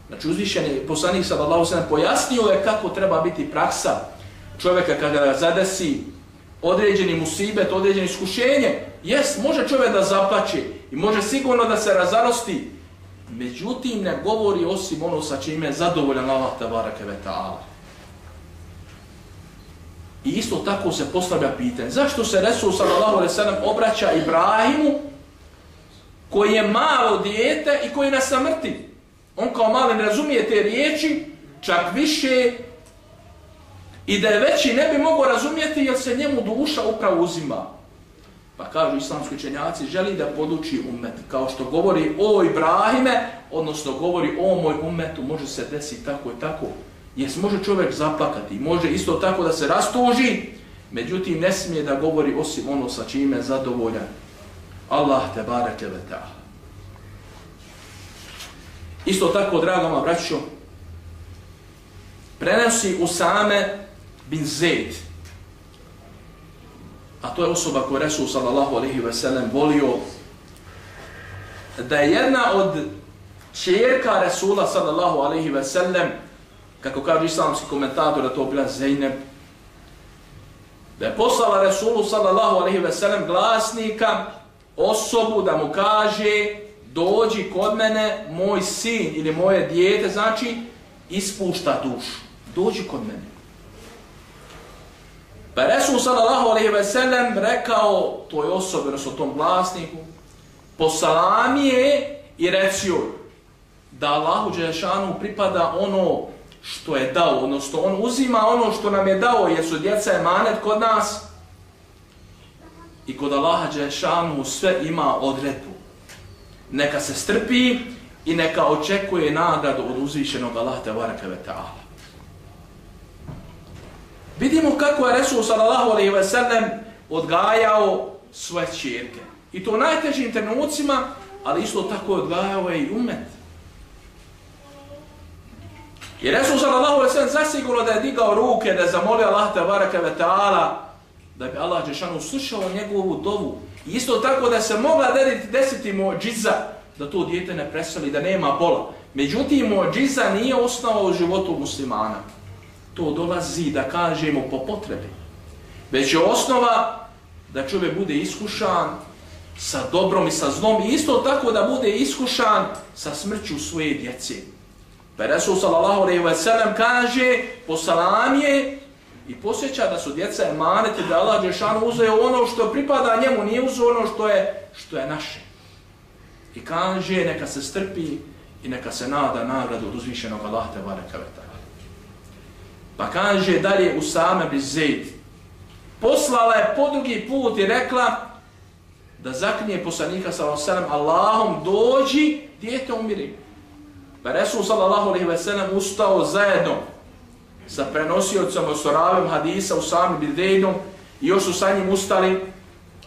Znači, uzvišeni poslanik sallallahu sallam pojasnio je kako treba biti praksa čovjeka kada ga zadesi određeni musibet, određeni iskušenje. Jes, može čovjek da zaplaće i može sigurno da se razarosti. Međutim, ne govori osim ono sa čime je zadovoljan Allah tabaraka ve ta'ala. I isto tako se postavlja pitanje. Zašto se Resul sallallahu alaihi sallam obraća Ibrahimu koji je malo dijete i koji je na samrti? On kao mali ne razumije te riječi, čak više i da je veći ne bi mogao razumijeti jer se njemu duša upravo uzima. Pa kažu islamski učenjaci, želi da poduči umet, kao što govori o Ibrahime, odnosno govori o moj umetu, može se desiti tako i tako. Jes može čovjek zaplakati, može isto tako da se rastuži, međutim ne smije da govori osim ono sa čime zadovoljan. Allah te bareke ve ta'ala. Isto tako, dragoma braćo, prenosi Usame bin Zaid, a to je osoba koju Resul sallallahu alaihi ve sellem volio, da je jedna od čerka Resula sallallahu alaihi ve sellem, kako kaže islamski komentator, da to bila Zeynep, da je poslala Resulu sallallahu alaihi ve sellem glasnika, osobu da mu kaže dođi kod mene, moj sin ili moje dijete, znači ispušta dušu. Dođi kod mene. Pa Resul sallallahu alaihi ve sellem rekao toj osobi, odnosno tom glasniku, posalami je i recio da Allahu Đelešanu pripada ono što je dao, odnosno on uzima ono što nam je dao, jer su djeca emanet kod nas i kod Allaha Đelešanu sve ima odredbu. Neka se strpi i neka očekuje nagradu od uzvišenog Allaha Tebareke ve Ta'ala. Vidimo kako je Resul sallallahu alaihi ve sellem odgajao svoje čirke. I to u najtežim trenucima, ali isto tako odgajao je i umet. I Resul sallallahu alaihi ve sellem zasigurno da je digao ruke, da je zamolio Allah te baraka ve ta'ala, da bi Allah Đešanu slušao njegovu dovu. I isto tako da se mogla dediti desiti mođiza, da to dijete ne preseli, da nema bola. Međutim, mođiza nije osnova u životu muslimana to dolazi da kažemo po potrebi. Već je osnova da čovjek bude iskušan sa dobrom i sa zlom i isto tako da bude iskušan sa smrću svoje djece. Pa Resul sallallahu alaihi wa sallam kaže po salamije i posjeća da su djeca emanete da Allah Đešanu uzeo ono što pripada njemu, nije uzeo ono što je, što je naše. I kaže neka se strpi i neka se nada nagradu od uzvišenog Allah te vareka veta. Pa kaže dalje Usame bin Zaid. Poslala je podugi put i rekla da zaknije poslanika sallallahu Allahom dođi, dijete umiri. Pa Resul sallallahu alaihi ve sellem ustao zajedno sa prenosiocom osoravim hadisa Usame bin Zaidom i još su sa njim ustali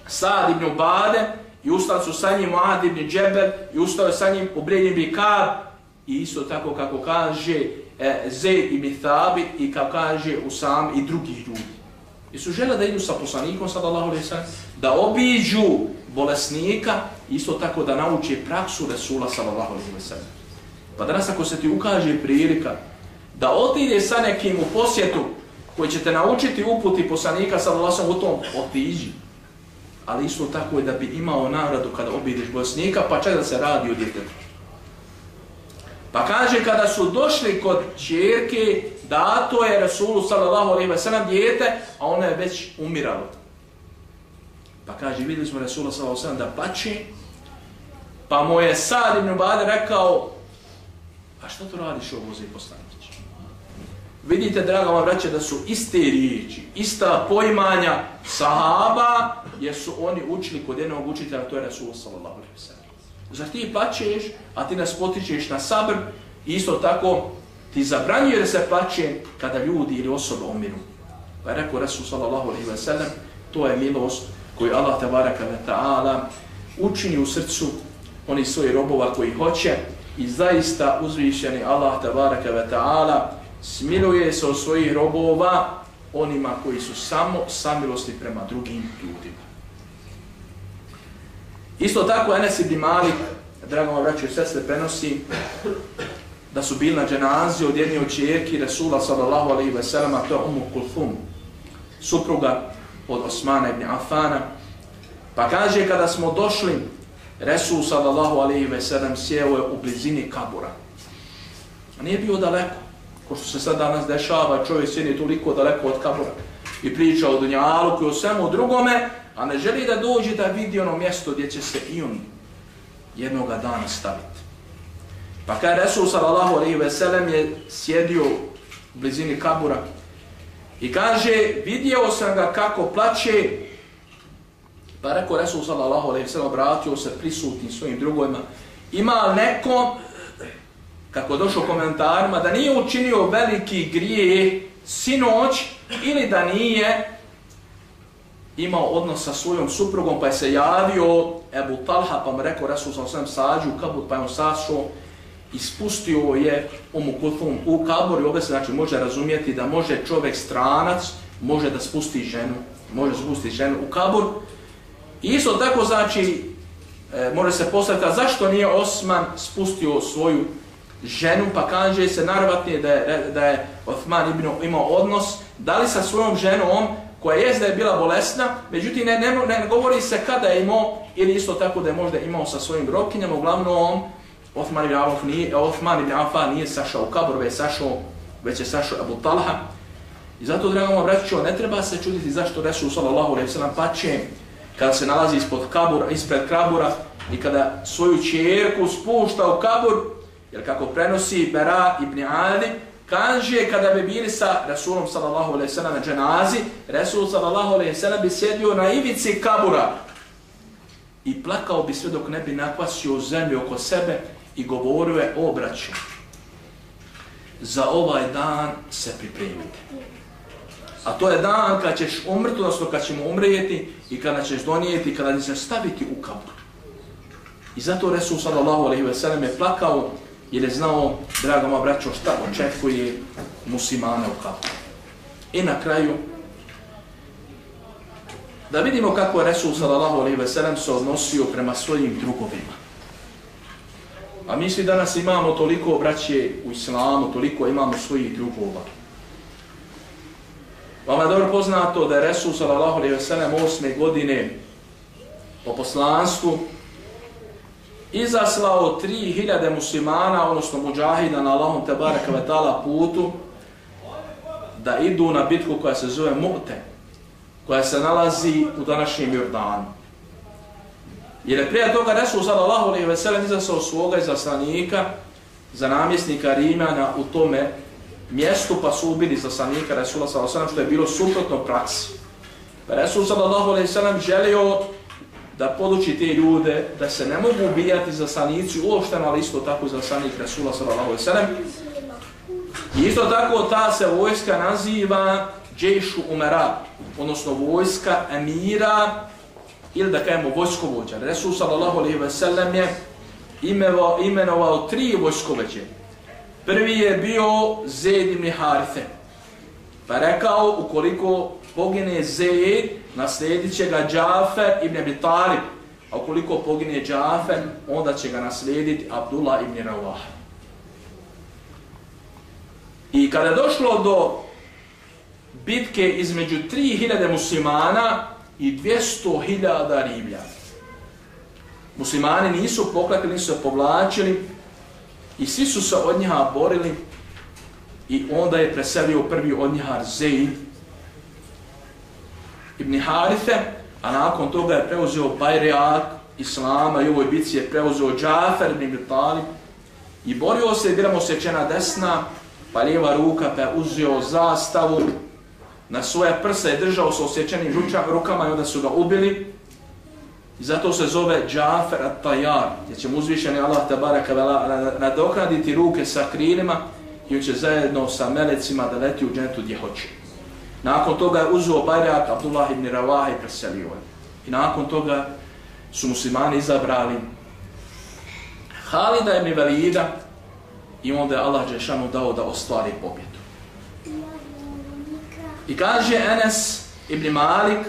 Sad ibn Ubade i ustali su sa njim Muad ibn Džebel i ustao sa njim Ubred ibn Kar i isto tako kako kaže e, Zaid ibn Thabit i kao kaže Usam i drugi ljudi. I su žele da idu sa poslanikom, sallallahu alaihi sallam, da obiđu bolesnika, isto tako da nauče praksu Resula, sallallahu alaihi sallam. Pa danas ako se ti ukaže prilika da otiđe sa nekim u posjetu koji će te naučiti uputi poslanika, sallallahu alaihi sallam, u tom, otiđi. Ali isto tako je da bi imao nagradu kada obiđeš bolesnika, pa čak da se radi o djetetu. Pa kaže kada su došli kod čerke, dato je Rasulu sallallahu alejhi ve sellem dijete, a ona je već umirala. Pa kaže, videli smo Rasula sallallahu alejhi ve sellem da plače. pa mu je Sad ibn Ubade rekao, a što to radiš ovo za poslanić? Vidite, draga moja vraća, da su iste riječi, ista poimanja sahaba, jer su oni učili kod jednog učitelja, to je Rasul sallallahu alejhi ve sellem. Zar ti plaćeš, a ti nas potičeš na sabr, isto tako ti zabranjuje da se plaće kada ljudi ili osoba umiru. Pa je rekao Resul sallallahu alaihi wa sallam, to je milost koju Allah tabaraka wa ta'ala učini u srcu oni svoji robova koji hoće i zaista uzvišeni Allah tabaraka wa ta'ala smiluje se od svojih robova onima koji su samo samilosti prema drugim ljudima. Isto tako Enes ibn Malik, drago vam vraćaju sestre, prenosi da su bili na dženazi od jedne od čijeki Resula sallallahu alaihi ve sellem, a to je Umu Kulthum, supruga od Osmana ibn Afana. Pa kaže, kada smo došli, Resul sallallahu alaihi ve sellem sjeo je u blizini kabura. A nije bio daleko, ko što se sad danas dešava, čovjek sjedi toliko daleko od kabura. i priča o Dunjalu koji o svemu drugome, a ne želi da dođe da vidi ono mjesto gdje će se i on jednoga dana staviti. Pa kada je Resul sallallahu alaihi ve sellem je sjedio u blizini kabura i kaže, vidio sam ga kako plaće, pa rekao Resul sallallahu alaihi ve sellem, obratio se prisutnim svojim drugojima, ima neko, kako došlo komentarima, da nije učinio veliki grije sinoć ili da nije imao odnos sa svojom suprugom, pa je se javio Ebu Talha, pa mu rekao Resul sa alaihi sađu u kabur, pa je on sašao, ispustio je Umu Kuthum u kabur i ovdje se znači, može razumijeti da može čovjek stranac, može da spusti ženu, može spustiti ženu u kabur. I isto tako znači, e, može se postaviti, zašto nije Osman spustio svoju ženu, pa kaže se naravno da je, da je Osman ibn imao odnos, da li sa svojom ženom, koja je da je bila bolesna, međutim ne, ne, ne govori se kada je imao, ili isto tako da je možda imao sa svojim rokinjama, uglavnom Osman ibn Affan nije, Osman ibn Affan nije sašao u kabor, već, sašao, već je sašao Abu Talha. I zato, drago vam braćo, ne treba se čuditi zašto Resul sallallahu alaihi sallam pače kada se nalazi ispod kabura, ispred kabura i kada svoju čerku spušta u kabur, jer kako prenosi Bera ibn Adi, kaže kada bi bili sa Rasulom sallallahu alejhi ve sellem na dženazi, Resul sallallahu alejhi ve sellem bi sjedio na ivici kabura i plakao bi sve dok ne bi nakvasio zemlju oko sebe i govorio je o braću. Za ovaj dan se pripremite. A to je dan kad ćeš umrti, odnosno kad ćemo umrijeti i kada ćeš donijeti, kada ćeš staviti u kabur. I zato Resul sallallahu alaihi ve sellem je plakao jer je znao, drago moja braćo, šta očekuje muslimane u kapu. I na kraju, da vidimo kako je Resul sallallahu alaihi ve sellem se odnosio prema svojim drugovima. A mi svi danas imamo toliko braće u islamu, toliko imamo svojih drugova. Vama je dobro poznato da je Resul sallallahu alaihi ve sellem osme godine po poslanstvu izaslao 3000 muslimana, odnosno muđahida na Allahom tebara Kvetala putu da idu na bitku koja se zove Mu'te, koja se nalazi u današnjem Jordanu. Jer je prije toga Resul sallallahu alaihi ve sellem izaslao svoga izaslanika za namjesnika Rimljana u tome mjestu pa su ubili izaslanika Resula sallallahu alaihi ve sellem što je bilo suprotno praksi. Pa Resul sallallahu alaihi ve sellem želio da poduči te ljude da se ne mogu ubijati izaslanici uopšteno, ali isto tako za izaslanik Rasula sallallahu alaihi ve sellem. I isto tako ta se vojska naziva Džešu Umera, odnosno vojska emira ili da kajemo vojskovođa. Resul sallallahu alaihi ve sellem je imenovao, imenovao tri vojskovođe. Prvi je bio Zed ibn Harithe. Pa rekao, ukoliko pogine Zed, naslijedit će ga Džafer ibn Abi Talib. A ukoliko pogine Džafer, onda će ga naslijediti Abdullah ibn Rawah. I kada je došlo do bitke između 3000 muslimana, i 200.000 riblja. Muslimani nisu poklakli, nisu se povlačili i svi su se od njeha borili i onda je preselio prvi od njiha Zeid ibn Harithe, a nakon toga je preuzeo Bajreak Islama i u ovoj bici je preuzeo Džafer ibn Talib i borio se, bila mu sečena desna, pa lijeva ruka pa je uzeo zastavu na svoje prse je držao sa osjećenim rukama i onda su ga ubili. I zato se zove Džafer at-Tajar, gdje će mu uzvišeni Allah tabaraka vela nadokraditi ruke sa krilima i on će zajedno sa melecima da leti u džentu gdje hoće. Nakon toga je uzuo Bajrak Abdullah ibn Ravah i preselio. I nakon toga su muslimani izabrali Halida ibn Velida i onda je Allah Đešanu dao da ostvari pobjedu. I kaže Enes ibn Malik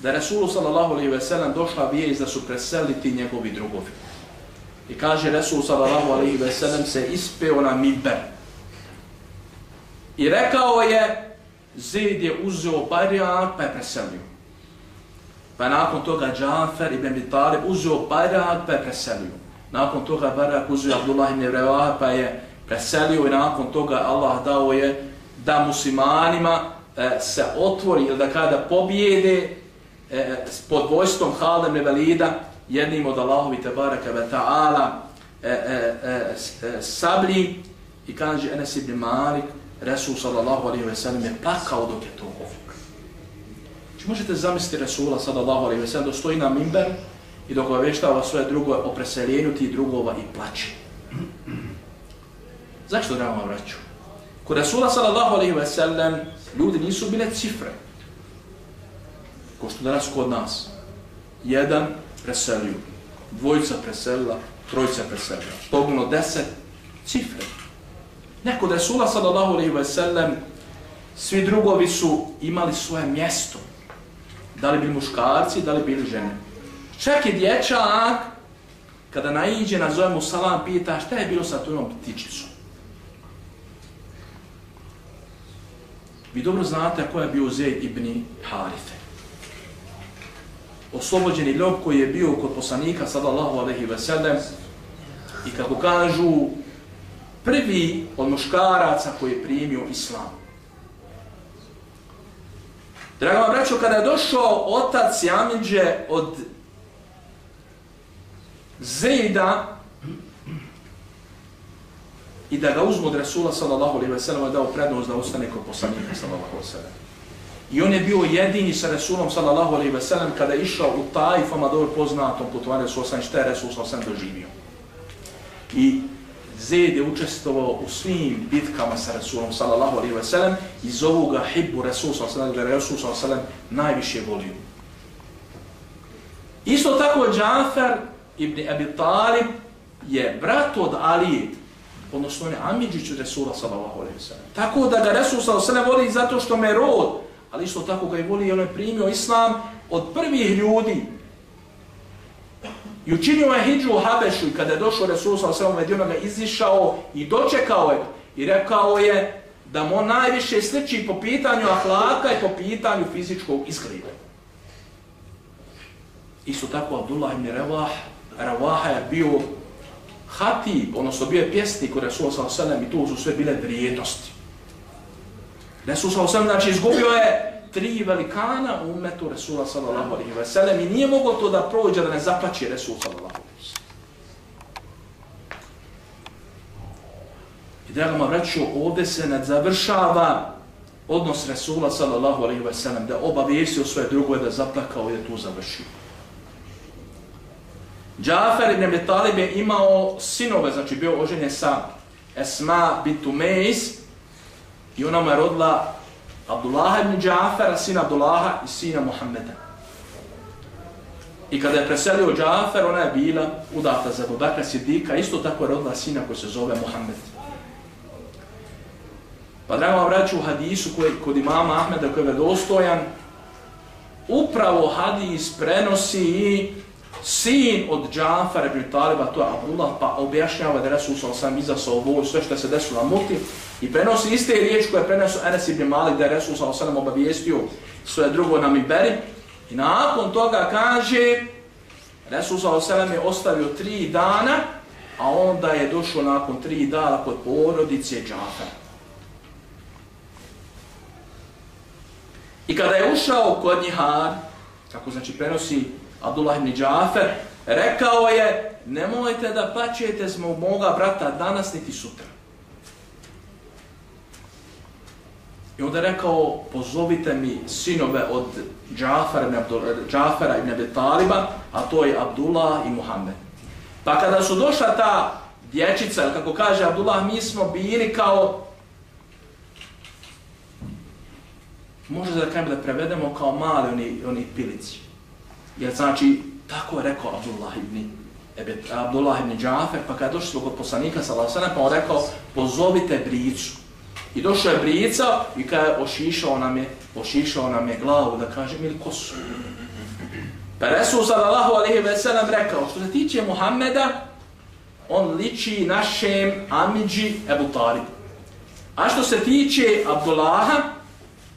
da je Resulu sallallahu alaihi ve sellem došla vijez da su preseliti njegovi drugovi. I kaže Resul sallallahu alaihi ve sellem se ispeo na miber. I rekao je Zaid je uzeo barjak pa je preselio. Pa nakon toga Džafer ibn Abi Talib uzeo barjak pa je preselio. Nakon toga barjak uzeo Abdullah ibn Revaha pa je preselio i nakon toga Allah dao je da muslimanima e, se otvori ili da kada pobjede e, pod vojstvom Halem Nevelida jednim od Allahovi Tebaraka ve Ta'ala e, e, e, e sabli i kaže Enes ibn Malik Resul sallallahu alaihi ve sellem je plakao dok je to govorio. Či možete zamisliti Resula sallallahu alaihi ve sellem da stoji na mimberu i dok oveštava svoje drugo o preseljenju tih drugova i plaće. Zašto da vam vraću? Kod Resula sallallahu alaihi ve sellem ljudi nisu bile cifre. Ko što danas kod nas. Jedan preselio, dvojica preselila, trojica preselila. Pogledno deset cifre. Neko da je Sula sallallahu alaihi wa sallam, svi drugovi su imali svoje mjesto. Da li bili muškarci, da li bili žene. Čak i dječak, kada naiđe, nazove mu salam, pita šta je bilo sa tvojom ptičicom. Vi dobro znate ko je bio Zeyd ibn Harife. Oslobođeni ljub koji je bio kod poslanika sallallahu alaihi wa sallam i kako kažu prvi od muškaraca koji je primio islam. Drago vam braćo, kada je došao otac Jamidže od Zejda i da ga uzmu od Rasula sallallahu alaihi wa sallam dao prednost da ostane kod poslanika sallallahu alaihi wa sallam. I on je bio jedini sa Rasulom sallallahu alaihi wa sallam kada je išao u Taifama dobro poznatom putovanju Resula sallam šta je Resul sallam doživio. I Zaid je učestvovao u svim bitkama sa Rasulom sallallahu alaihi wa sallam i zovu ga hibbu Rasul sallallahu alaihi wa sallam, Rasul sallallahu alaihi wa sallam najviše volio. Isto tako Džanfer ibn Abi Talib je brat od Alije, odnosno on je Amidžić od Resula sallallahu alaihi wa sallam. Tako da ga Rasul sallallahu alaihi wa sallam voli zato što me rod, ali isto tako ga je voli jer on je primio islam od prvih ljudi I učinio je hijđu u Habešu i kada je došao Resul sa osvom Medijuna ga izišao i dočekao je i rekao je da mu najviše sliči po pitanju ahlaka i po pitanju fizičkog izgleda. Isto tako Abdullah ibn Revah, Revaha je bio hatib, odnosno bio je pjesnik u Resul sa osvom i to su sve bile vrijednosti. Resul sa osvom znači izgubio je tri velikana u umetu Resula sallallahu alaihi wa sallam i nije moglo to da prođe da ne zaplaće Resul sallallahu alaihi wa sallam. I drago ma vraću, ovdje se ne završava odnos Resula sallallahu alaihi wa sallam da obavijestio svoje drugoje da zaplakao i da tu završio. Džafer ibn Abi Talib je imao sinove, znači bio oženjen sa Esma bint Meis i ona mu je rodila Abdullah ibn Džafera, sin Abdullaha i sina Muhammeda. I kada je preselio Džafer, ona je bila udata za Bobaka Sidika, isto tako je rodila sina koji se zove Muhammed. Pa drago vam vraću u hadisu koji, kod imama Ahmeda koji je dostojan, upravo hadis prenosi i sin od Džafara ibn Taliba, to je Abdullah, pa objašnjava da Resul sa osam izasao ovo sve što se desilo na motiv, i prenosi iste riječ koje prenosi Enes ibn Malik da je Resul sa osam obavijestio svoje drugo na Miberi i nakon toga kaže Resul sa osam je ostavio tri dana a onda je došao nakon tri dana kod porodice Džafara. I kada je ušao kod njihar, kako znači prenosi Abdullah ibn Džafer, rekao je, nemojte da plaćete zbog moga brata danas niti sutra. I onda je rekao, pozovite mi sinove od Džafara, ibn, Abdul, ibn Abi Taliba, a to je Abdullah i Muhammed. Pa kada su došla ta dječica, kako kaže Abdullah, mi smo bili kao možda da kažem da prevedemo kao mali oni, oni pilici. Jer znači, tako je rekao Abdullah ibn, Ebet, Abdullah ibn Džafer, pa kada je došlo kod poslanika Salasana, pa on rekao, pozovite bricu. I došao je brica i kada je ošišao nam je, ošišao nam je glavu da kaže, ili kosu. Pa Resul sallallahu alaihi ve sellem rekao, što se tiče Muhammeda, on liči našem Amidži Ebu Talib. A što se tiče Abdullaha,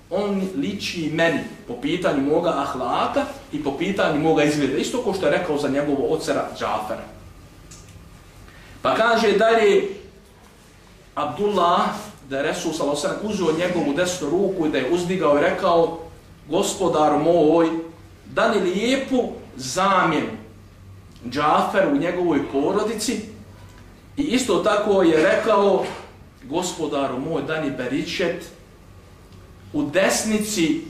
on liči meni po pitanju moga ahlaka i po pitanju moga izgleda. Isto ko što je rekao za njegovo ocera Džafera. Pa kaže dalje Abdullah da je Resul Salosan uzeo njegovu desnu ruku i da je uzdigao i rekao gospodar moj, dani lijepu zamjenu Džafer u njegovoj porodici? I isto tako je rekao gospodaru moj, dani beričet u desnici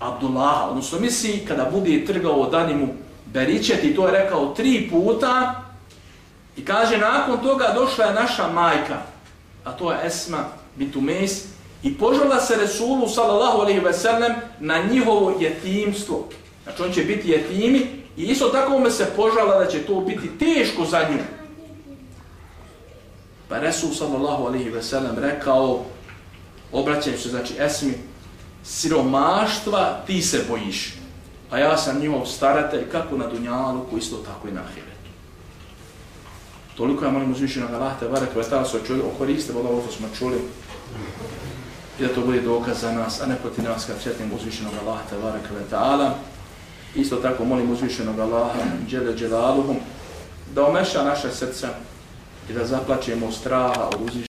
Abdullaha, odnosno misli kada bude trgao dani mu beričet? I to je rekao tri puta. I kaže nakon toga došla je naša majka, a to je Esma bitumes i požala se Resulu sallallahu alaihi ve sellem na njihovo jetimstvo. Znači on će biti jetimi i isto tako me se požala da će to biti teško za nju. Pa Resul sallallahu alaihi ve sellem rekao, obraćajući se znači Esmi, siromaštva ti se bojiš, a ja sam njihov staratelj kako na Dunjalu, ko isto tako i na Ahiretu. Toliko ja molim uzvišenog Allah, te barek, vetala se čuli, okoriste, voda ovo smo čuli, i da to bude dokaz za nas, a ne proti nas kad četnim uzvišenog Allaha tabaraka wa ta'ala. Isto tako molim uzvišenog Allaha džele dželaluhum da omeša naše srca i da zaplaćemo straha od uzvišenog